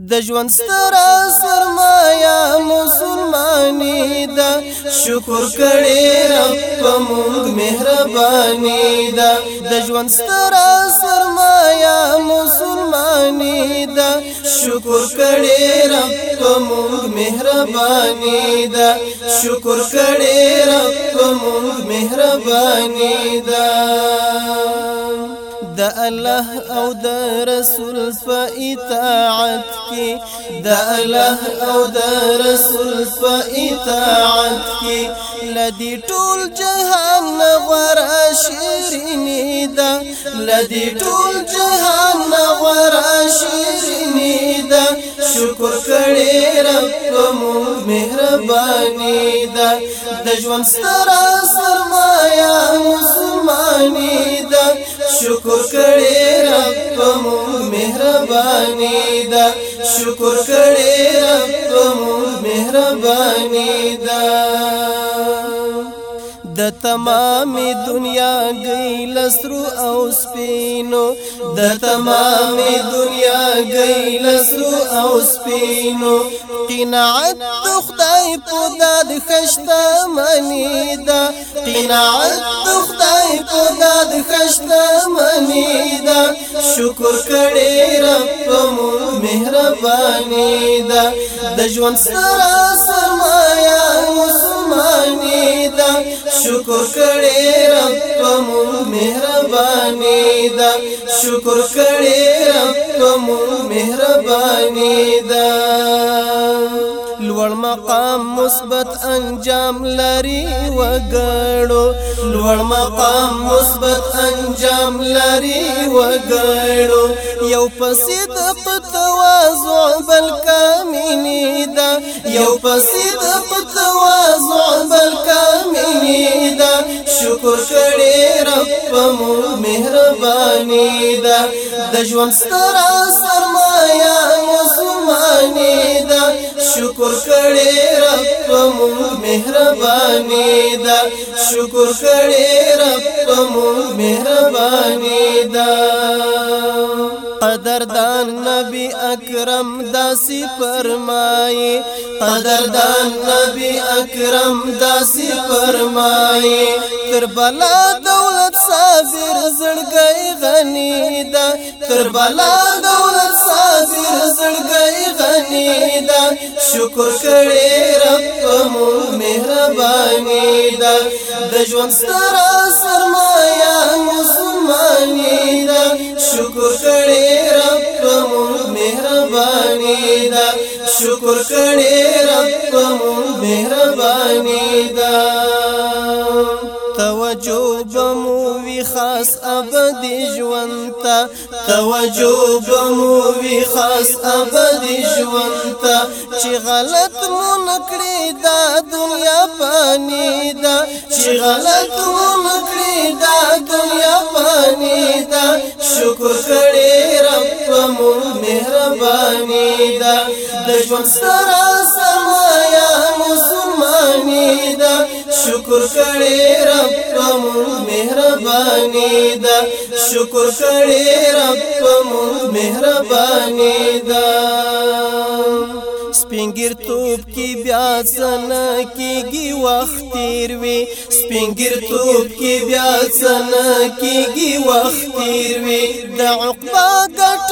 د ژوند ستره سرمایا مسلمانی دا شکر کړي رب مونږ مهرباني دا د ژوند ستره سرمایا مسلمانی دا شکر کړي رب مونږ مهرباني دا شکر کړي رب مونږ مهرباني دا الله او د رسول په اطاعت کې د الله او د رسول په اطاعت کې لدی ټول جهان غورا شیرینی ده لدی ټول جهان غورا شیرینی ده شکر کړي رب مو مهرباني ده د ژوند ستر سرمایا مسلمانی ده شکر کړي رب مو مهرباني دا شکر کړي رب مو مهرباني دا د تمام دنیا گئی لسرو او سپینو د تمام دنیا گئی لسرو او سپینو قناعت د خدای په داد خشته منی دا قناعت د خدای په داد خشته منی دا شکر کړي رب مو مهرباني دا د ژوند سره سرمایا رحمانی دا شکر کړي رب تم مهرباني دا شکر کړي رب تم مهرباني دا لوړ مقام مثبت انجام لري وګړو لوړ مقام مثبت انجام لري وګړو یو پسید توازع بل کامینی دا یو پسید توازع بل کامینی دا شکر کړي رب مو مهرباني دا د ژوند ستر سرمه شکر کړي رب مون مهرباني دا شکر کړي رب مون مهرباني دا قدردان نبی اکرم داسی فرمائی قدردان نبی اکرم داسی فرمائی کربلا دولت صابر زړګي غنی دا کربلا دولت صابر زړګي غني دا شکر کړي رب مو مهرباني دا د ژوند ستر سرمایا مسلماني دا شکر کړي رب مو مهرباني دا شکر کړي رب مو مهرباني دا توجه بمو وی خاص ابدی ژوند ته توجه بمو وی خاص ابدی ژوند ته چې غلط مون کړی دا دنیا پانی دا چې غلط مون کړی دا دنیا پانی دا شکر کړی رب مو مهربانی دا د ژوند سره سم مهرباني دا شکر کړي رب مون مهرباني دا سپینګر توپ کی بیا سن کیږي وخت تیر وی سپینګر توپ کی بیا سن کیږي وخت تیر وی د عقبا ګټ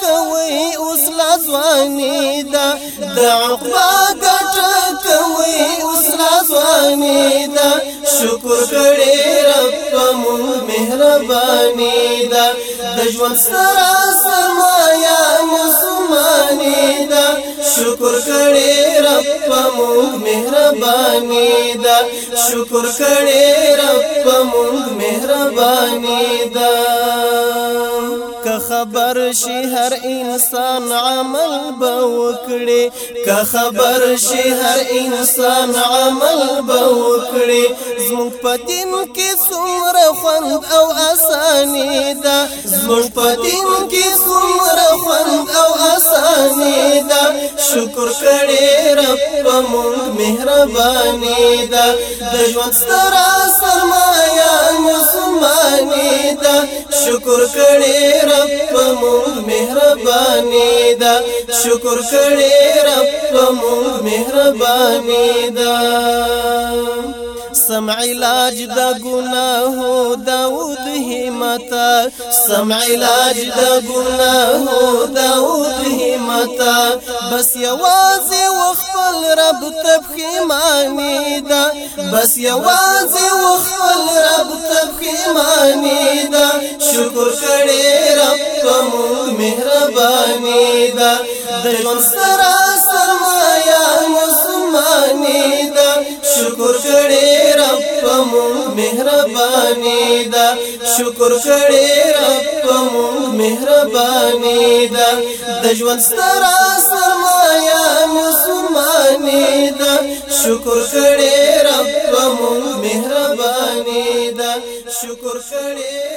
کوي اوس لا ځواني دا د عقبا ګټ کوي اوس لا ځواني دا شکر کړي مهرباني دا د ژوند سره سرمایا مسلماني دا شکر کړي رب مو مهرباني دا شکر کړي رب مو مهرباني دا خبر شي هر انسان عمل به وکړي که خبر شي هر انسان عمل به وکړي زموږ په دین کې څومره خوند او اساني ده زموږ په دین کې څومره خوند او اساني ده شکر کړي رب مونږ مهرباني ده د ژوند ستر سرمایه مهرباني دا شکر کړي رب په مونږ مهرباني دا شکر کړي رب په مونږ مهرباني دا سم علاج د ګناهو داود همت سم علاج د ګناهو داود تا بس یوازې وخپل رب تبخیمانی دا بس یوازې وخپل رب تبخیمانی دا شکر کړې رب ته مهرباني دا د ژوند سره مهرباني دا شکر کړي رب مونږ مهرباني دا د ژوند سترا سرمایا مسلماني دا شکر کړي رب مونږ مهرباني دا شکر کړي